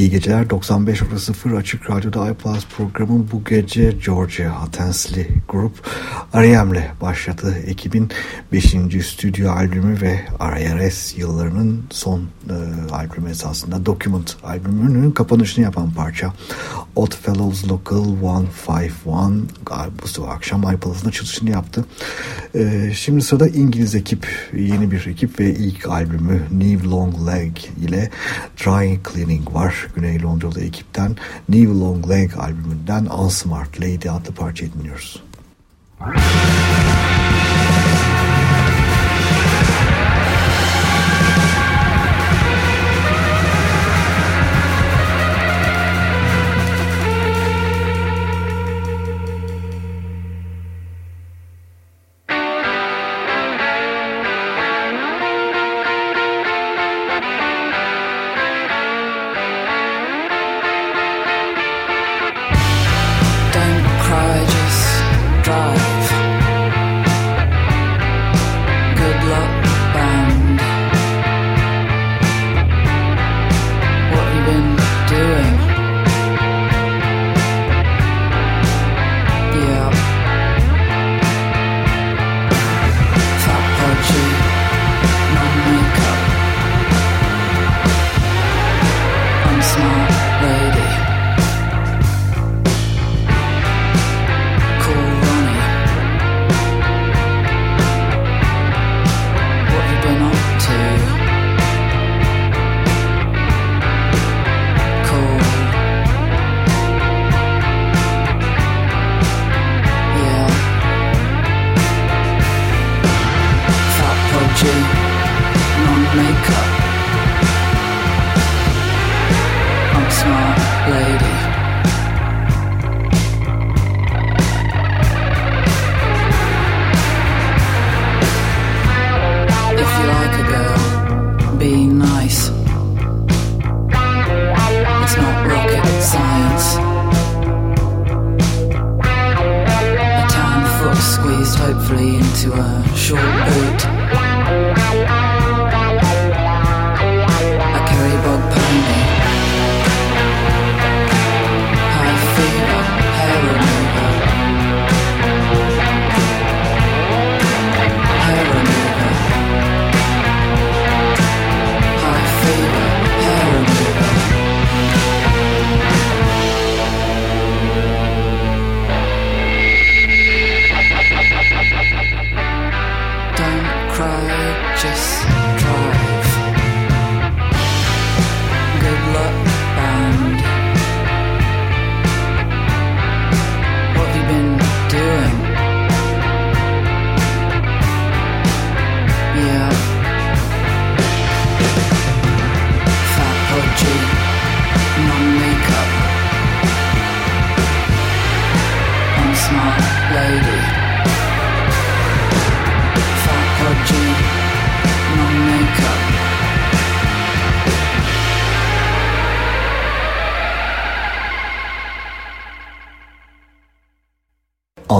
İyi geceler 95.0 Açık Radyo'da iPlus programı bu gece Georgia Atensli Group R.E.M'le başladı. Ekibin 5. stüdyo albümü ve RRS yıllarının son e, albümü esasında Document albümünün kapanışını yapan parça. Odd Fellows Local 151 bu akşam iPlus'ın açılışını yaptı. E, şimdi sırada İngiliz ekip, yeni bir ekip ve ilk albümü New Long Leg ile Dry Cleaning var. Güney Londra'da ekipten New Long Leg albümünden Unsmart Lady adlı parça dinliyoruz. Müzik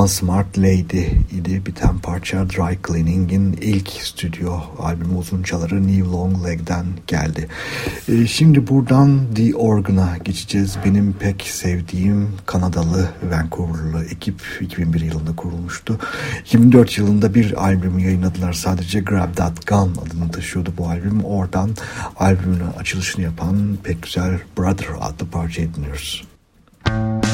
Smart Lady idi biten parça Dry Cleaning'in ilk stüdyo albümü uzunçaları New Long Leg'den geldi. Ee, şimdi buradan The Organ'a geçeceğiz. Benim pek sevdiğim Kanadalı Vancouver'lı ekip 2001 yılında kurulmuştu. 24 yılında bir albüm yayınladılar sadece Grab That Gun adını taşıyordu bu albüm. Oradan albümün açılışını yapan pek güzel Brother adlı parçayı dinliyoruz. Müzik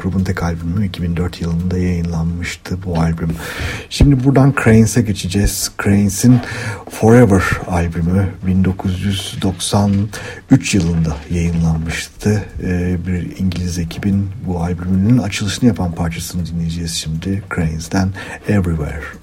grubun tek albümü 2004 yılında yayınlanmıştı bu albüm. Şimdi buradan Cranes'e geçeceğiz. Cranes'in Forever albümü 1993 yılında yayınlanmıştı. Ee, bir İngiliz ekibin bu albümünün açılışını yapan parçasını dinleyeceğiz şimdi. Cranes'den Everywhere.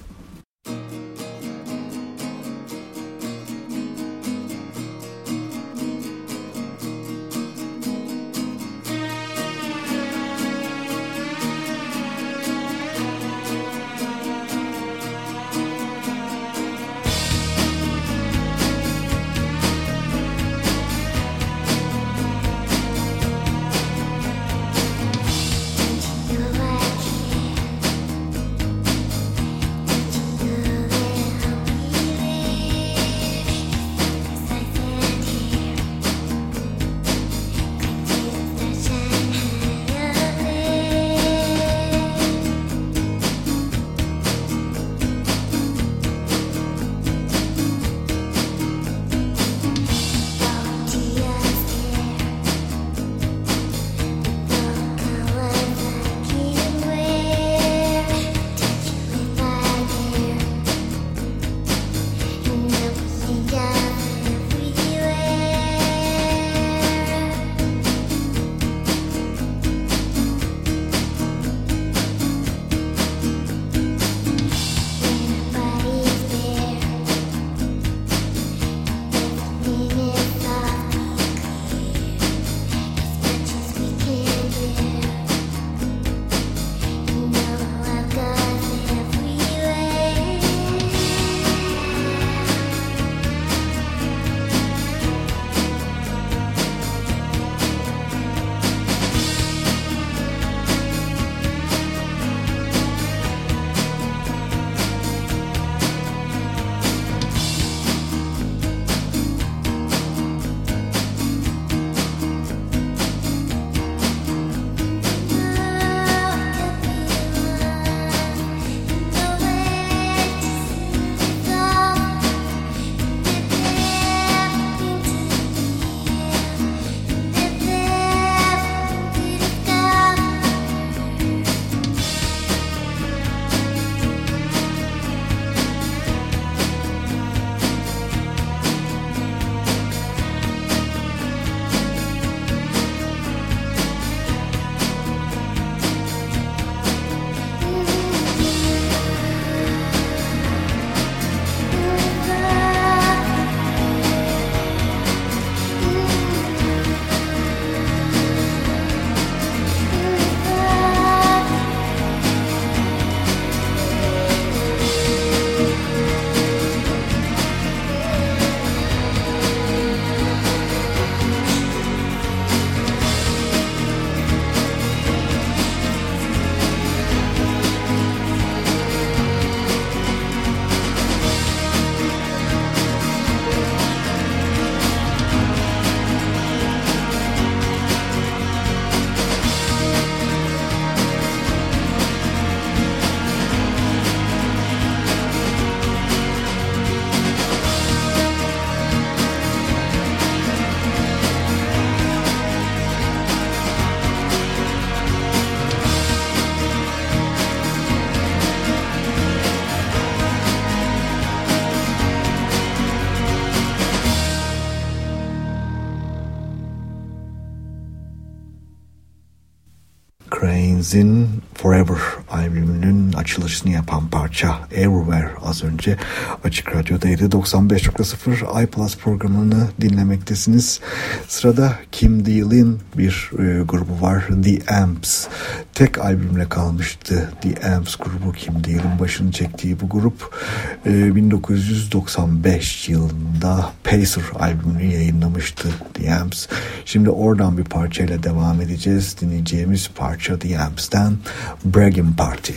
Cranes'in Forever albümünün açılışını yapan parça Everywhere az önce Açık Radyo'daydı. 95.0 iPlus programını dinlemektesiniz. Sırada Kim Deal'in bir e, grubu var The Amps. Tek albümle kalmıştı The Amps grubu Kim Deal'in başını çektiği bu grup e, 1995 yılında Pacer albümünü yayınlamıştı The Amps. Şimdi oradan bir parçayla devam edeceğiz. Dinleyeceğimiz parça The Amps'ten Bragging Party.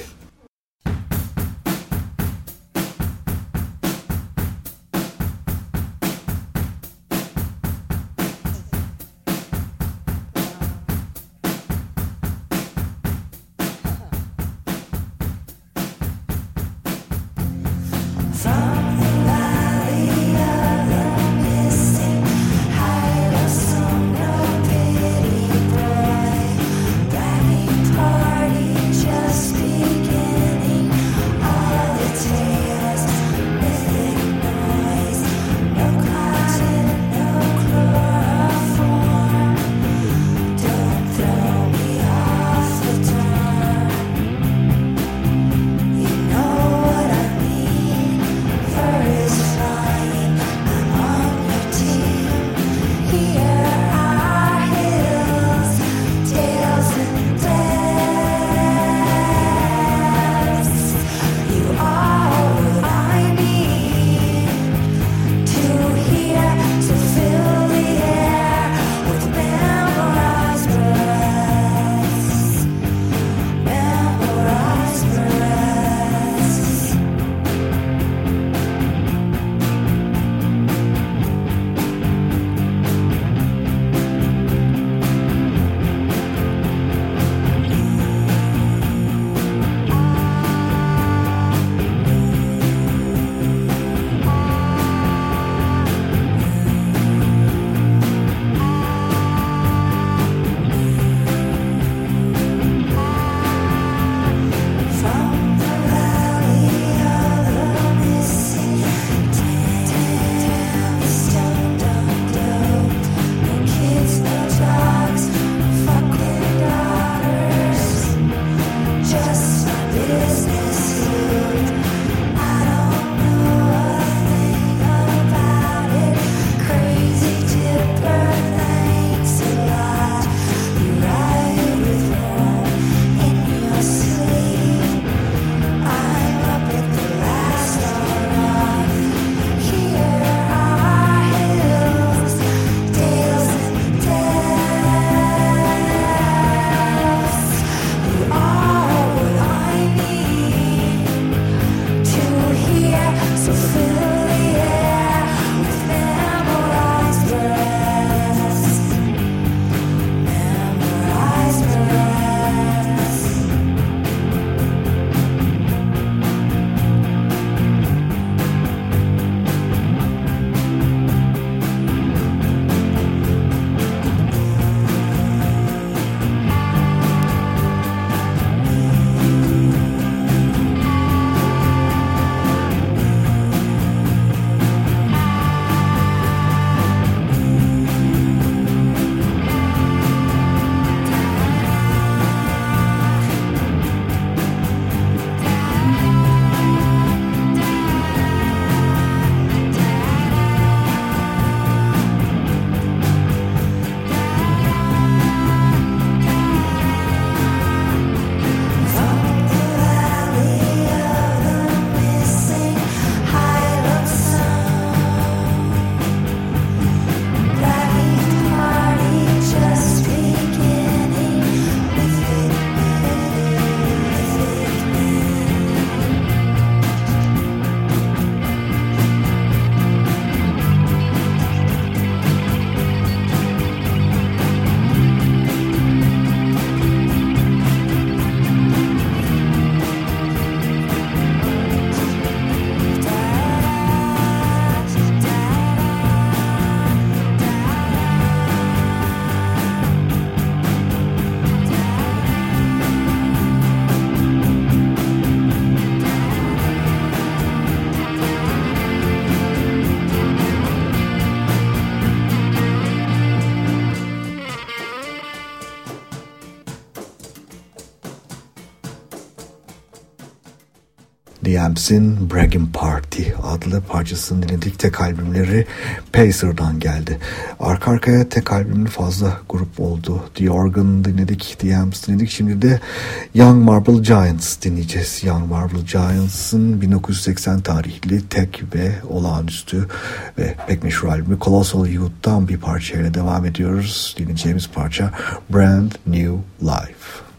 DMs'in Bragging Party adlı parçasını dinledik. Tek albümleri Pacer'dan geldi. Arka arkaya tek albümlü fazla grup oldu. The Organ dinledik, DMs dinledik. Şimdi de Young Marble Giants dinleyeceğiz. Young Marble Giants'ın 1980 tarihli tek ve olağanüstü ve pek meşhur albümü Colossal Youth'tan bir parçayla devam ediyoruz. Dinleyeceğimiz parça Brand New Life.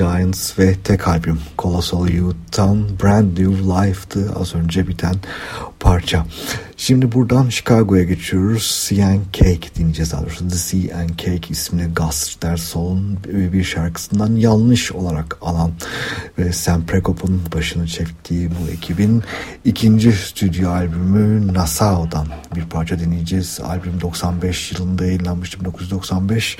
Giants ve tek albüm Colossal Youth'tan Brand New Life'tı az önce biten parça. Şimdi buradan Chicago'ya geçiyoruz. And Cake dinleyeceğiz daha doğrusu. The and Cake isimli Gus Dersol'un bir şarkısından yanlış olarak alan ve Sam Prekop'un başını çektiği bu ekibin ikinci stüdyo albümü Nassau'dan bir parça dinleyeceğiz. Albüm 95 yılında yayınlanmıştı 1995.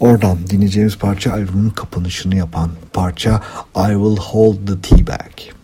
Oradan dinleyeceğimiz parça albümün kapanışını yapan parça I Will Hold the Tea Bag.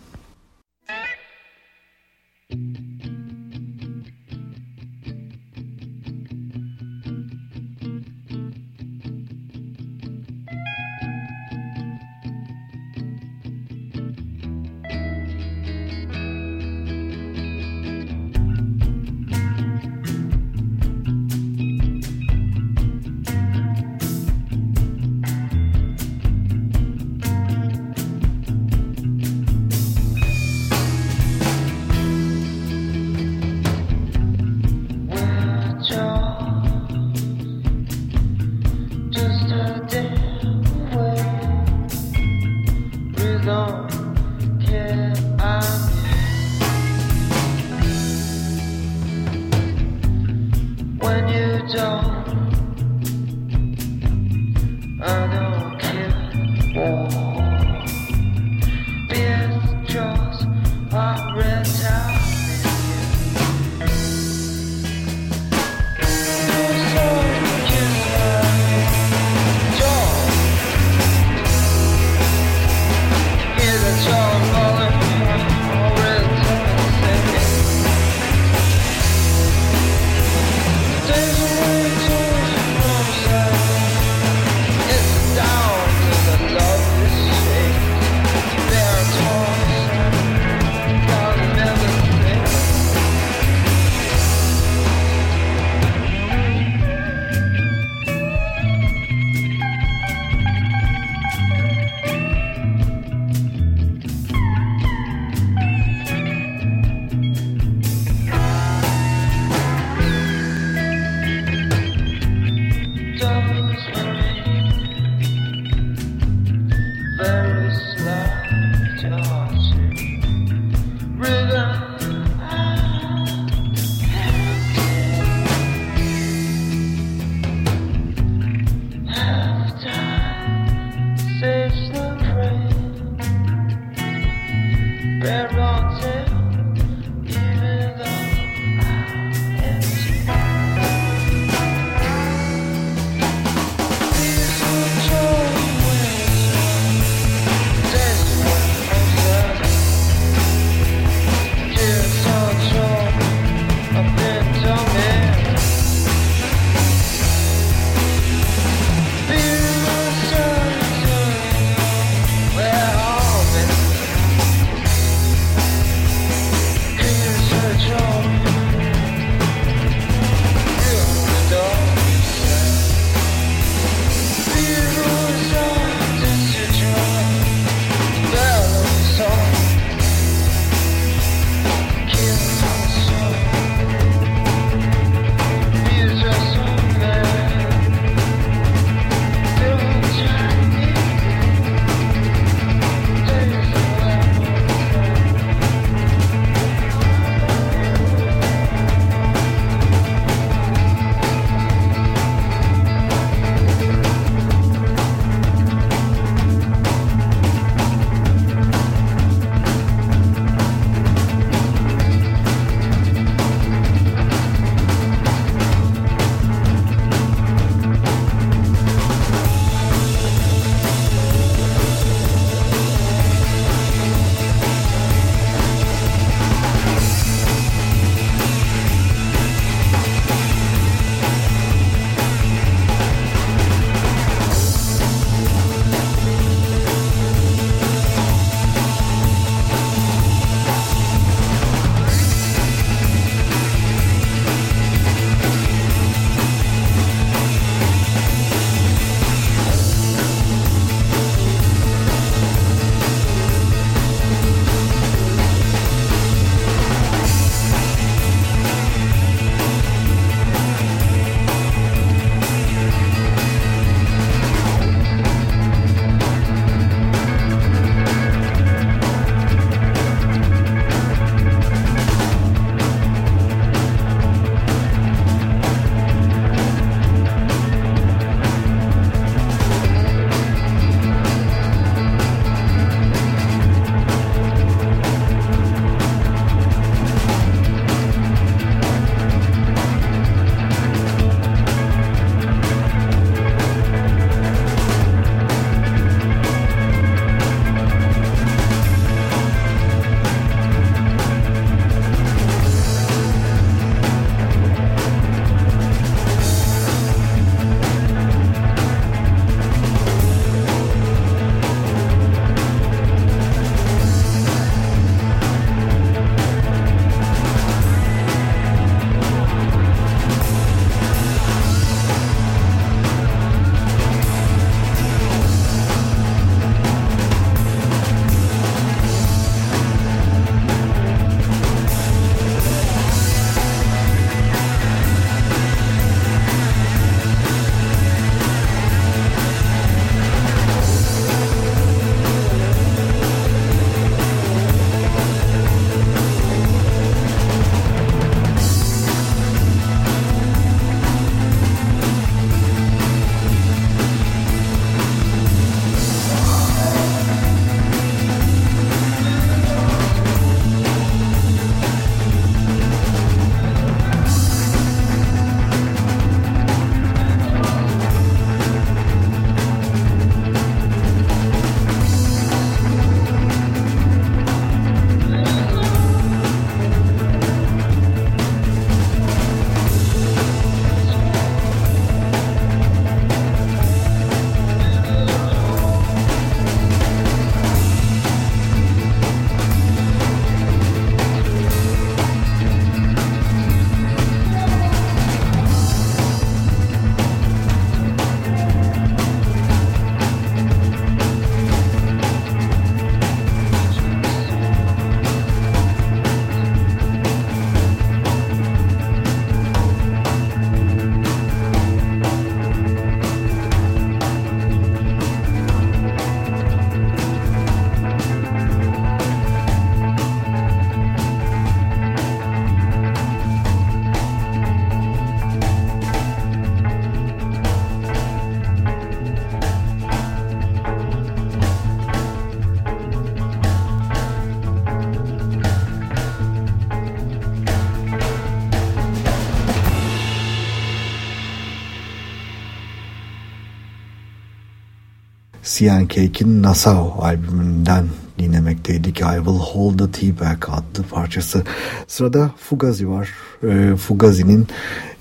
Cyan Cake'in Nassau albümünden dinlemekteydik. I Will Hold the Tea Back adlı parçası. Sırada Fugazi var. E, Fugazi'nin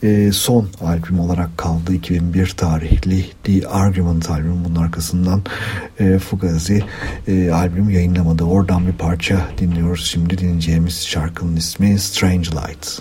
e, son albüm olarak kaldı. 2001 tarihli The Argument albümü. Bunun arkasından e, Fugazi e, albüm yayınlamadı. Oradan bir parça dinliyoruz. Şimdi dinleyeceğimiz şarkının ismi Strange Lights.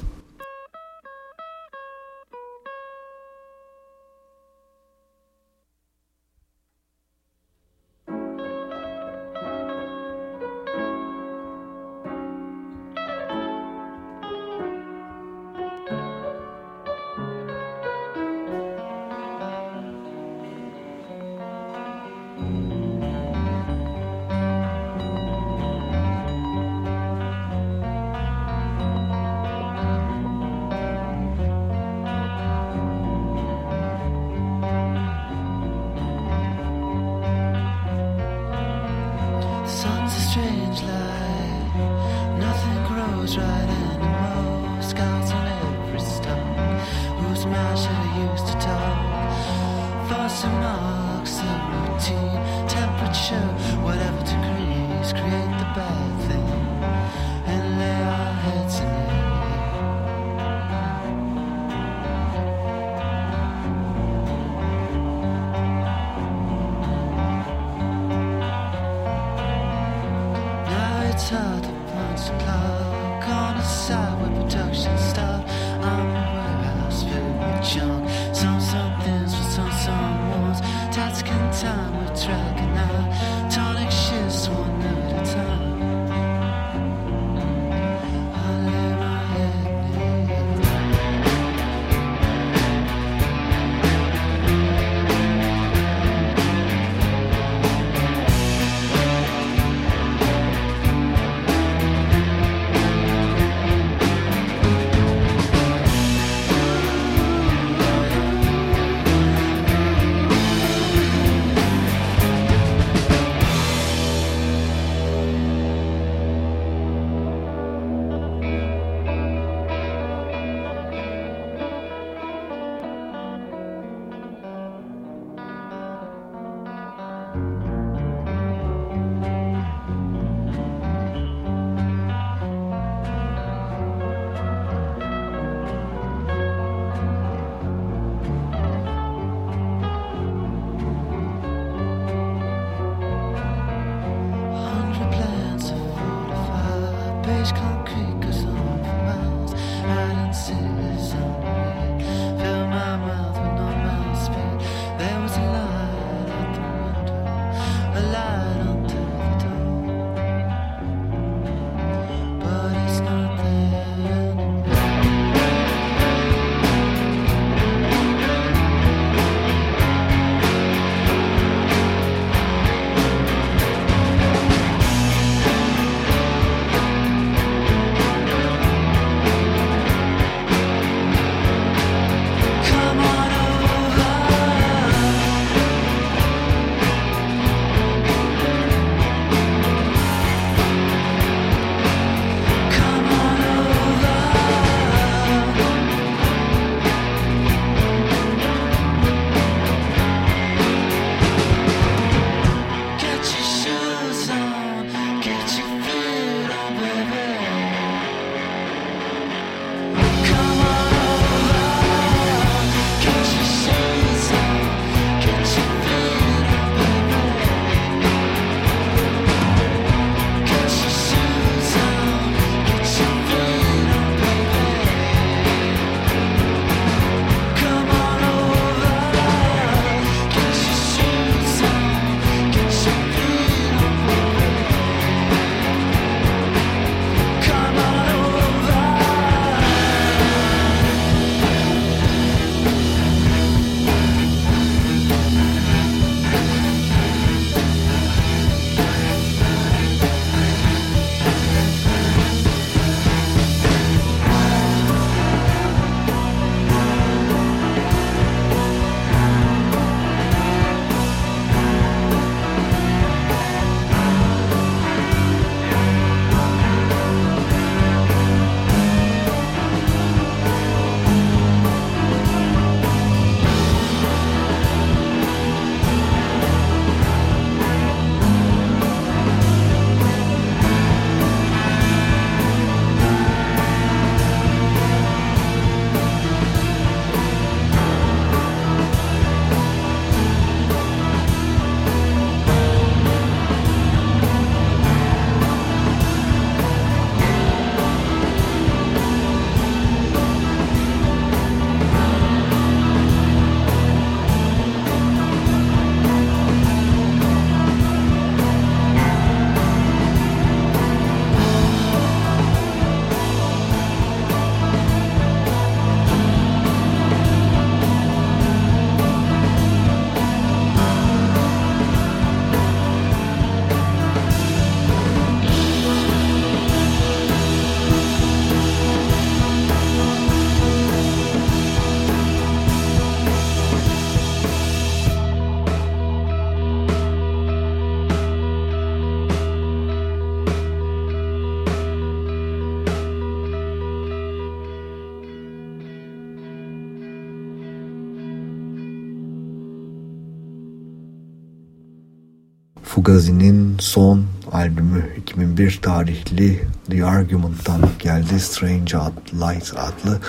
Fugazi'nin son albümü 2001 tarihli The Argument'tan geldi Strange Light adlı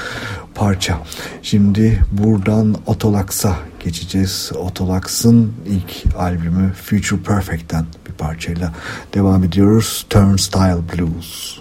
parça. Şimdi buradan Otolax'a geçeceğiz. Otolax'ın ilk albümü Future Perfect'ten bir parçayla devam ediyoruz. Turnstile Blues.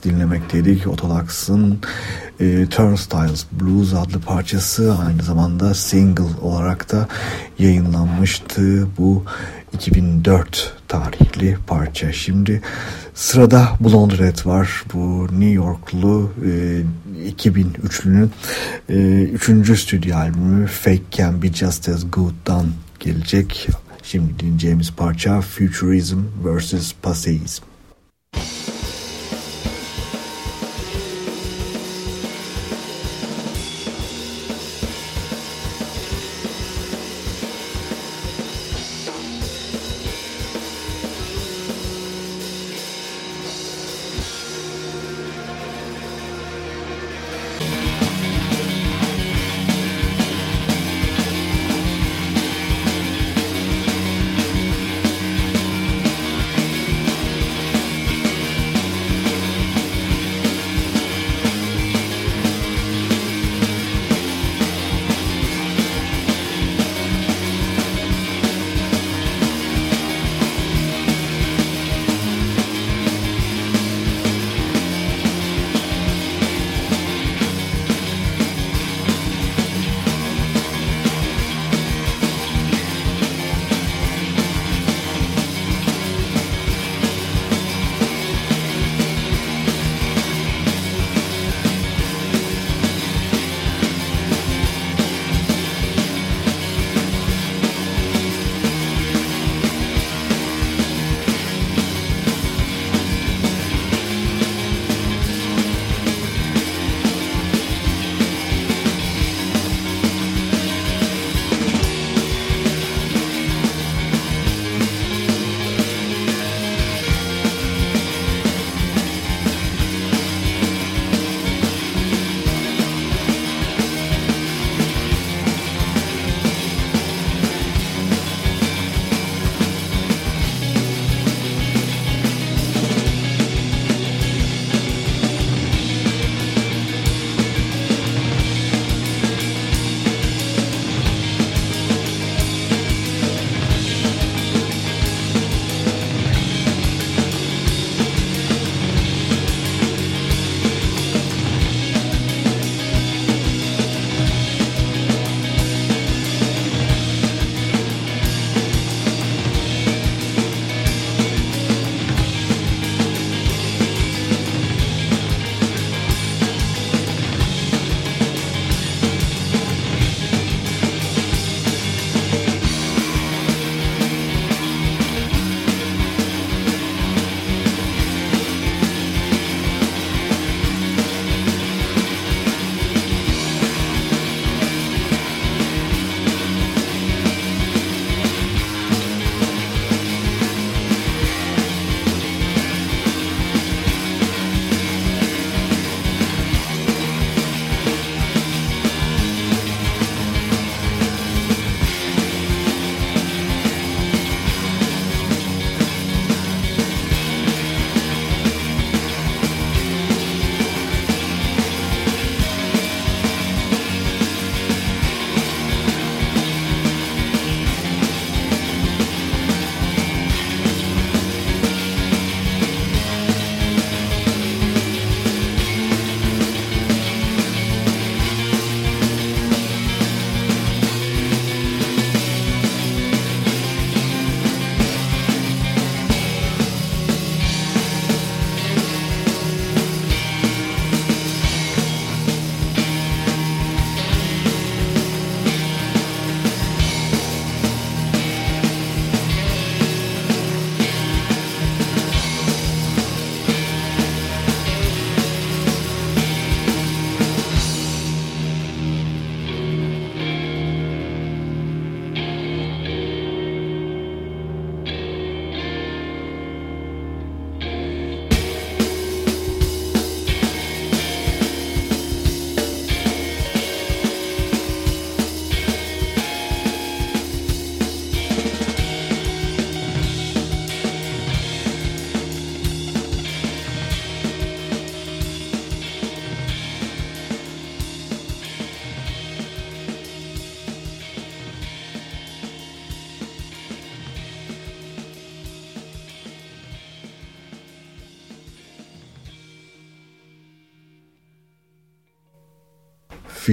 Otolax dinlemekteydik. Otolax'ın e, Turnstiles Blues adlı parçası aynı zamanda single olarak da yayınlanmıştı. Bu 2004 tarihli parça. Şimdi sırada Blonde Red var. Bu New Yorklu e, 2003'lünün e, üçüncü stüdyo albümü Fake Can Be Just As Good'dan gelecek. Şimdi dinleyeceğimiz parça Futurism vs. Passeism.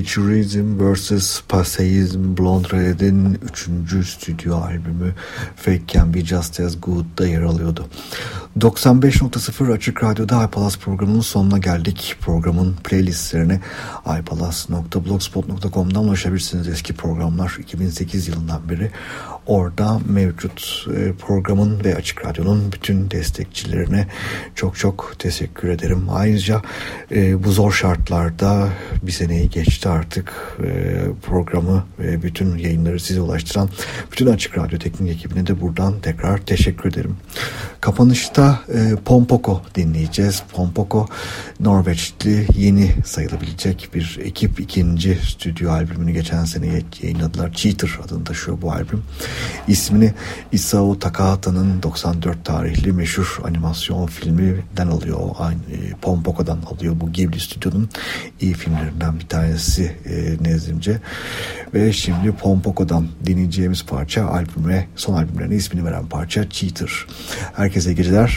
Futurism vs. Passeism Blonde Red'in 3. stüdyo albümü Fake Can Be Just As Good'da yer alıyordu. 95.0 Açık Radyo'da iPalas programının sonuna geldik. Programın playlistlerine iPalas.blogspot.com'dan ulaşabilirsiniz. Eski programlar 2008 yılından beri orada mevcut e, programın ve Açık Radyo'nun bütün destekçilerine çok çok teşekkür ederim. Ayrıca e, bu zor şartlarda bir seneyi geçti artık e, programı ve bütün yayınları size ulaştıran bütün Açık Radyo teknik ekibine de buradan tekrar teşekkür ederim. Kapanışta e, Pompoko dinleyeceğiz. Pompoko Norveçli yeni sayılabilecek bir ekip ikinci stüdyo albümünü geçen sene yayınladılar. Cheater adını taşıyor bu albüm. İsmini Isao Takahata'nın 94 tarihli meşhur animasyon filminden alıyor. Aynı e, Pompoko'dan alıyor bu Ghibli stüdyonun iyi filmlerinden bir tanesi e, nezdimce. Ve şimdi Pompoko'dan dinleyeceğimiz parça albüme, son albümlerine ismini veren parça Cheater. Herkese geceler.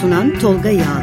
Sunan Tolga Yağlı